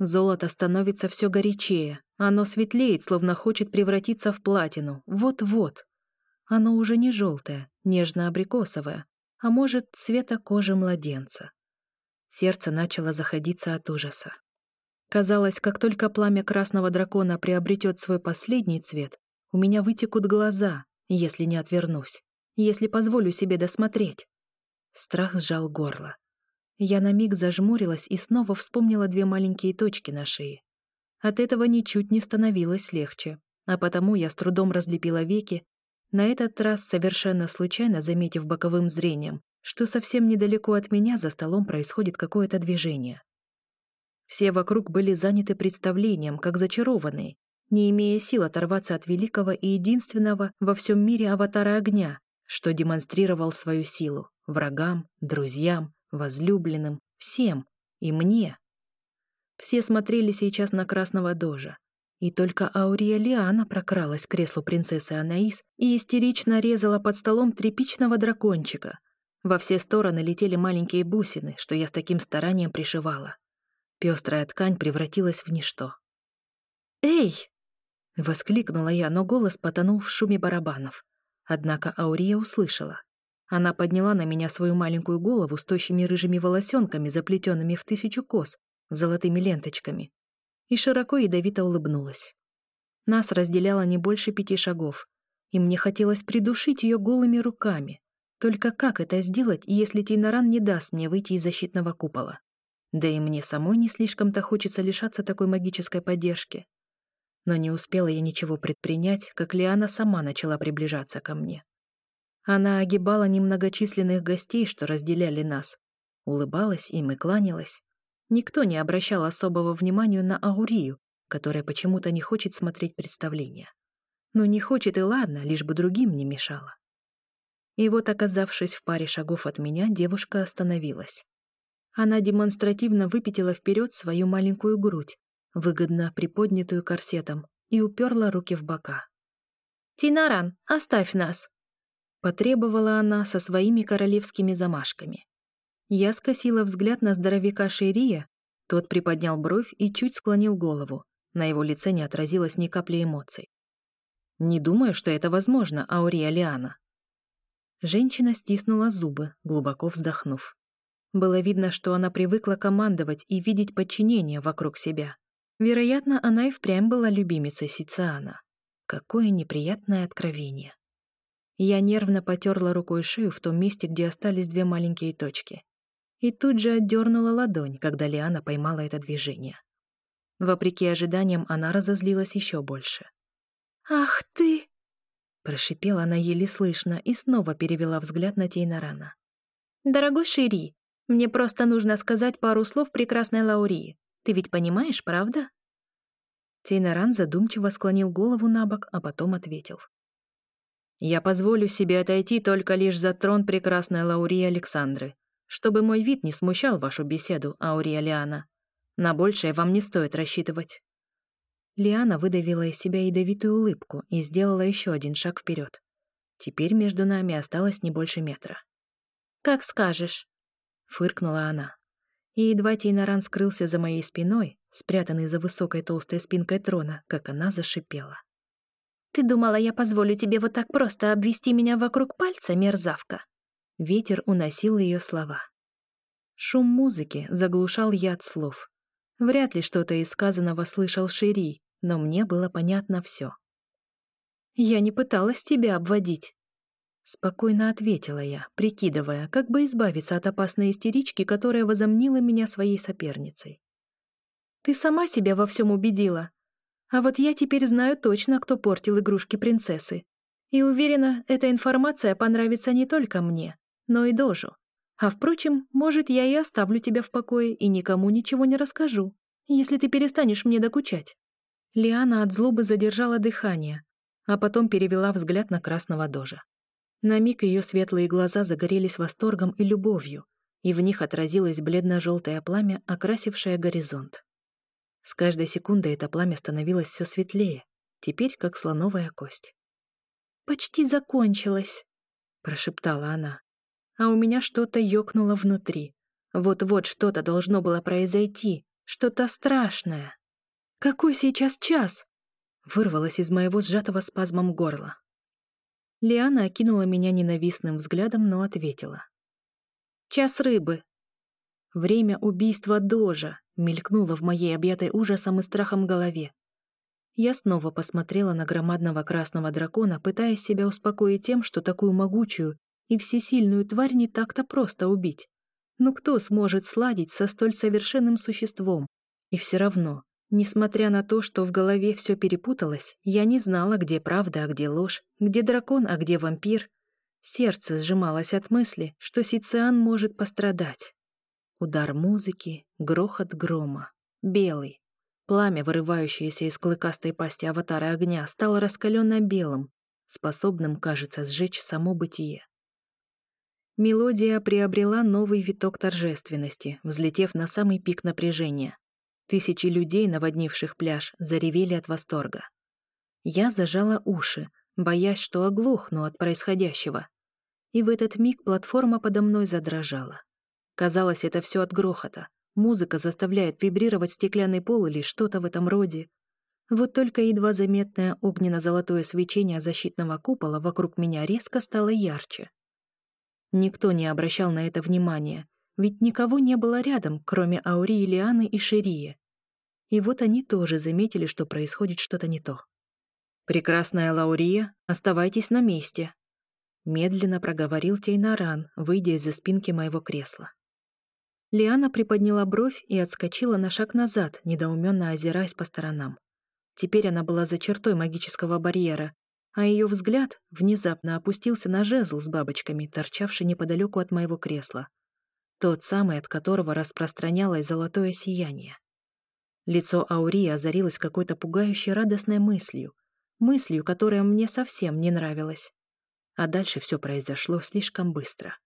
Золото становится все горячее, оно светлеет, словно хочет превратиться в платину. Вот-вот. Оно уже не желтое, нежно-абрикосовое, а может, цвета кожи младенца. Сердце начало заходиться от ужаса. Казалось, как только пламя красного дракона приобретет свой последний цвет, у меня вытекут глаза, если не отвернусь, если позволю себе досмотреть. Страх сжал горло. Я на миг зажмурилась и снова вспомнила две маленькие точки на шее. От этого ничуть не становилось легче, а потому я с трудом разлепила веки, на этот раз совершенно случайно заметив боковым зрением, что совсем недалеко от меня за столом происходит какое-то движение. Все вокруг были заняты представлением, как зачарованные, не имея сил оторваться от великого и единственного во всем мире аватара огня, что демонстрировал свою силу врагам, друзьям, возлюбленным, всем, и мне. Все смотрели сейчас на красного дожа, и только Аурия Лиана прокралась к креслу принцессы Анаис и истерично резала под столом тряпичного дракончика. Во все стороны летели маленькие бусины, что я с таким старанием пришивала. Пестрая ткань превратилась в ничто. «Эй!» — воскликнула я, но голос потонул в шуме барабанов. Однако Аурия услышала. Она подняла на меня свою маленькую голову с тощими рыжими волосенками, заплетенными в тысячу кос, золотыми ленточками, и широко ядовито улыбнулась. Нас разделяло не больше пяти шагов, и мне хотелось придушить ее голыми руками. Только как это сделать, если Тейнаран не даст мне выйти из защитного купола? Да и мне самой не слишком-то хочется лишаться такой магической поддержки. Но не успела я ничего предпринять, как Лиана сама начала приближаться ко мне. Она огибала немногочисленных гостей, что разделяли нас, улыбалась им и кланялась. Никто не обращал особого внимания на Аурию, которая почему-то не хочет смотреть представление. Но не хочет и ладно, лишь бы другим не мешала. И вот, оказавшись в паре шагов от меня, девушка остановилась. Она демонстративно выпятила вперед свою маленькую грудь, выгодно приподнятую корсетом, и уперла руки в бока. «Тинаран, оставь нас!» Потребовала она со своими королевскими замашками. Я скосила взгляд на здоровяка Шерия, тот приподнял бровь и чуть склонил голову. На его лице не отразилось ни капли эмоций. «Не думаю, что это возможно, Аурия Лиана». Женщина стиснула зубы, глубоко вздохнув. Было видно, что она привыкла командовать и видеть подчинение вокруг себя. Вероятно, она и впрямь была любимицей Сициана. Какое неприятное откровение. Я нервно потерла рукой шею в том месте, где остались две маленькие точки. И тут же отдернула ладонь, когда Лиана поймала это движение. Вопреки ожиданиям, она разозлилась еще больше. «Ах ты!» Прошипела она еле слышно и снова перевела взгляд на Тейнарана. «Дорогой Шири, мне просто нужно сказать пару слов прекрасной Лаурии. Ты ведь понимаешь, правда?» Тейнаран задумчиво склонил голову на бок, а потом ответил. «Я позволю себе отойти только лишь за трон прекрасной Лаурии Александры, чтобы мой вид не смущал вашу беседу, Аурия Лиана. На большее вам не стоит рассчитывать». Лиана выдавила из себя ядовитую улыбку и сделала еще один шаг вперед. Теперь между нами осталось не больше метра. «Как скажешь», фыркнула она. И едва Тейнаран скрылся за моей спиной, спрятанный за высокой толстой спинкой трона, как она зашипела. «Ты думала, я позволю тебе вот так просто обвести меня вокруг пальца, мерзавка?» Ветер уносил ее слова. Шум музыки заглушал яд слов. Вряд ли что-то из сказанного слышал Шири, но мне было понятно все. «Я не пыталась тебя обводить», Спокойно ответила я, прикидывая, как бы избавиться от опасной истерички, которая возомнила меня своей соперницей. Ты сама себя во всем убедила. А вот я теперь знаю точно, кто портил игрушки принцессы. И уверена, эта информация понравится не только мне, но и Дожу. А впрочем, может, я и оставлю тебя в покое и никому ничего не расскажу, если ты перестанешь мне докучать». Лиана от злобы задержала дыхание, а потом перевела взгляд на красного Дожа. На миг ее светлые глаза загорелись восторгом и любовью, и в них отразилось бледно-желтое пламя, окрасившее горизонт. С каждой секундой это пламя становилось все светлее, теперь как слоновая кость. «Почти закончилось», — прошептала она а у меня что-то ёкнуло внутри. Вот-вот что-то должно было произойти, что-то страшное. «Какой сейчас час?» Вырвалось из моего сжатого спазмом горла. Лиана окинула меня ненавистным взглядом, но ответила. «Час рыбы». Время убийства Дожа мелькнуло в моей объятой ужасом и страхом голове. Я снова посмотрела на громадного красного дракона, пытаясь себя успокоить тем, что такую могучую и всесильную тварь не так-то просто убить. Но кто сможет сладить со столь совершенным существом? И все равно, несмотря на то, что в голове все перепуталось, я не знала, где правда, а где ложь, где дракон, а где вампир. Сердце сжималось от мысли, что Сициан может пострадать. Удар музыки, грохот грома. Белый. Пламя, вырывающееся из клыкастой пасти аватара огня, стало раскаленно белым, способным, кажется, сжечь само бытие. Мелодия приобрела новый виток торжественности, взлетев на самый пик напряжения. Тысячи людей, наводнивших пляж, заревели от восторга. Я зажала уши, боясь, что оглохну от происходящего. И в этот миг платформа подо мной задрожала. Казалось, это все от грохота. Музыка заставляет вибрировать стеклянный пол или что-то в этом роде. Вот только едва заметное огненно-золотое свечение защитного купола вокруг меня резко стало ярче. Никто не обращал на это внимания, ведь никого не было рядом, кроме Аурии, Лианы и Ширии. И вот они тоже заметили, что происходит что-то не то. «Прекрасная Лаурия, оставайтесь на месте», — медленно проговорил Тейнаран, выйдя из-за спинки моего кресла. Лиана приподняла бровь и отскочила на шаг назад, недоуменно озираясь по сторонам. Теперь она была за чертой магического барьера, а ее взгляд внезапно опустился на жезл с бабочками, торчавший неподалеку от моего кресла. Тот самый, от которого распространялось золотое сияние. Лицо Аурии озарилось какой-то пугающей радостной мыслью, мыслью, которая мне совсем не нравилась. А дальше все произошло слишком быстро.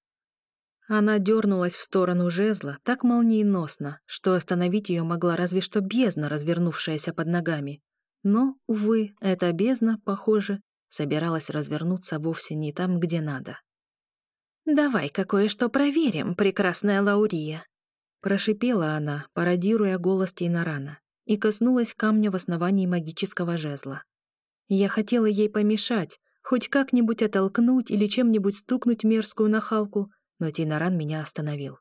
Она дернулась в сторону жезла так молниеносно, что остановить ее могла разве что бездна, развернувшаяся под ногами. Но, увы, эта бездна, похоже, собиралась развернуться вовсе не там, где надо. «Давай-ка кое-что проверим, прекрасная Лаурия», прошипела она, пародируя голос Тейнарана, и коснулась камня в основании магического жезла. Я хотела ей помешать, хоть как-нибудь оттолкнуть или чем-нибудь стукнуть мерзкую нахалку, но Тейнаран меня остановил.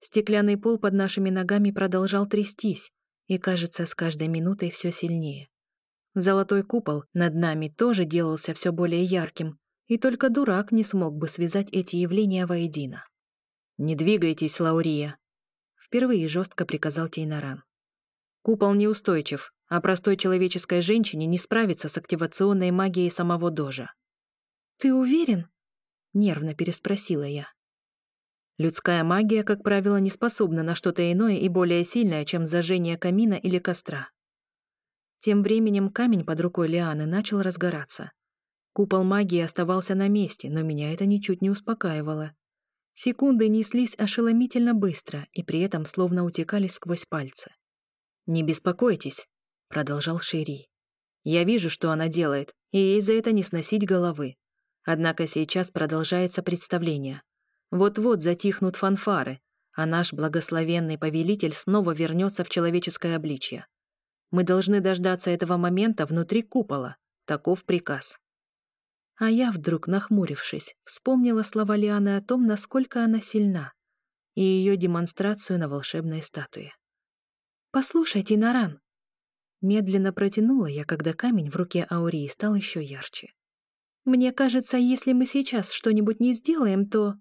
Стеклянный пол под нашими ногами продолжал трястись, и, кажется, с каждой минутой все сильнее. Золотой купол над нами тоже делался все более ярким, и только дурак не смог бы связать эти явления воедино. «Не двигайтесь, Лаурия!» Впервые жестко приказал Тейнаран. «Купол неустойчив, а простой человеческой женщине не справится с активационной магией самого Дожа». «Ты уверен?» — нервно переспросила я. Людская магия, как правило, не способна на что-то иное и более сильное, чем зажжение камина или костра. Тем временем камень под рукой Лианы начал разгораться. Купол магии оставался на месте, но меня это ничуть не успокаивало. Секунды неслись ошеломительно быстро и при этом словно утекали сквозь пальцы. «Не беспокойтесь», — продолжал Шири. «Я вижу, что она делает, и ей за это не сносить головы. Однако сейчас продолжается представление. Вот-вот затихнут фанфары, а наш благословенный повелитель снова вернется в человеческое обличье. Мы должны дождаться этого момента внутри купола. Таков приказ. А я вдруг, нахмурившись, вспомнила слова Лианы о том, насколько она сильна, и ее демонстрацию на волшебной статуе. «Послушайте, Наран!» Медленно протянула я, когда камень в руке Аурии стал еще ярче. «Мне кажется, если мы сейчас что-нибудь не сделаем, то...»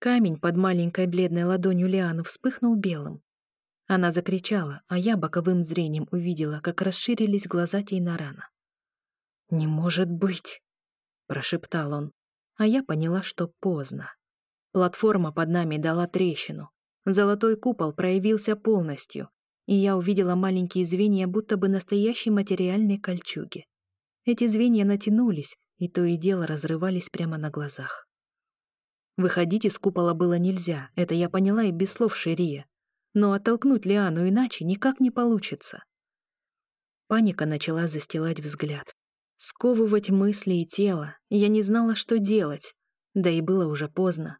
Камень под маленькой бледной ладонью Лианы вспыхнул белым, Она закричала, а я боковым зрением увидела, как расширились глаза Тейнарана. «Не может быть!» — прошептал он, а я поняла, что поздно. Платформа под нами дала трещину. Золотой купол проявился полностью, и я увидела маленькие звенья, будто бы настоящей материальной кольчуги. Эти звенья натянулись, и то и дело разрывались прямо на глазах. Выходить из купола было нельзя, это я поняла и без слов Шерия. Но оттолкнуть Лиану иначе никак не получится. Паника начала застилать взгляд. Сковывать мысли и тело, я не знала, что делать. Да и было уже поздно.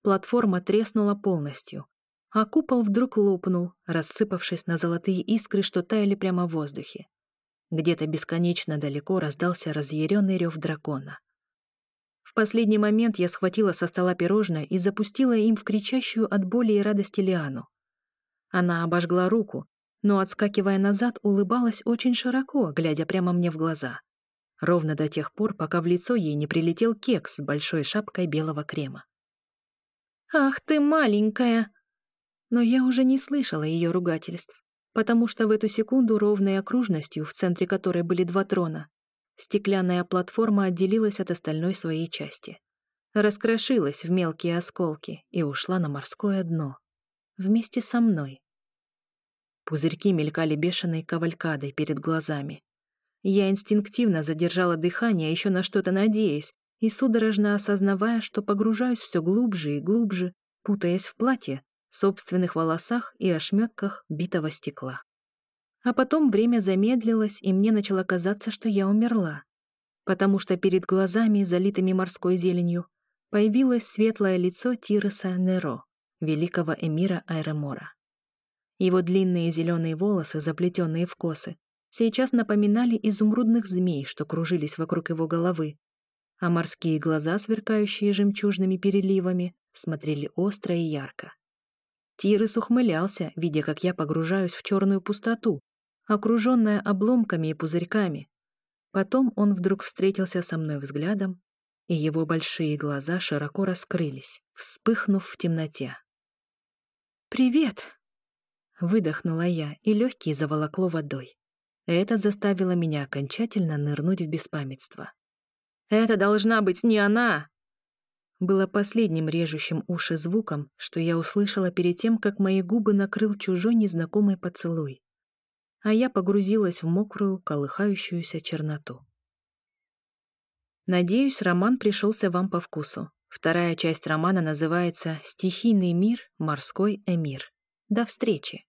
Платформа треснула полностью, а купол вдруг лопнул, рассыпавшись на золотые искры, что таяли прямо в воздухе. Где-то бесконечно далеко раздался разъяренный рев дракона. В последний момент я схватила со стола пирожное и запустила им в кричащую от боли и радости Лиану. Она обожгла руку, но, отскакивая назад, улыбалась очень широко, глядя прямо мне в глаза. Ровно до тех пор, пока в лицо ей не прилетел кекс с большой шапкой белого крема. «Ах ты маленькая!» Но я уже не слышала ее ругательств потому что в эту секунду ровной окружностью, в центре которой были два трона, стеклянная платформа отделилась от остальной своей части. Раскрошилась в мелкие осколки и ушла на морское дно. Вместе со мной. Пузырьки мелькали бешеной кавалькадой перед глазами. Я инстинктивно задержала дыхание, еще на что-то надеясь, и судорожно осознавая, что погружаюсь все глубже и глубже, путаясь в платье, собственных волосах и ошметках битого стекла. А потом время замедлилось, и мне начало казаться, что я умерла, потому что перед глазами, залитыми морской зеленью, появилось светлое лицо Тироса Неро, великого эмира Айремора. Его длинные зеленые волосы, заплетенные в косы, сейчас напоминали изумрудных змей, что кружились вокруг его головы, а морские глаза, сверкающие жемчужными переливами, смотрели остро и ярко. Тирес ухмылялся, видя, как я погружаюсь в черную пустоту, окруженная обломками и пузырьками. Потом он вдруг встретился со мной взглядом, и его большие глаза широко раскрылись, вспыхнув в темноте. «Привет!» — выдохнула я, и легкие заволокло водой. Это заставило меня окончательно нырнуть в беспамятство. «Это должна быть не она!» было последним режущим уши звуком, что я услышала перед тем, как мои губы накрыл чужой незнакомый поцелуй. А я погрузилась в мокрую, колыхающуюся черноту. Надеюсь, роман пришелся вам по вкусу. Вторая часть романа называется «Стихийный мир. Морской эмир». До встречи!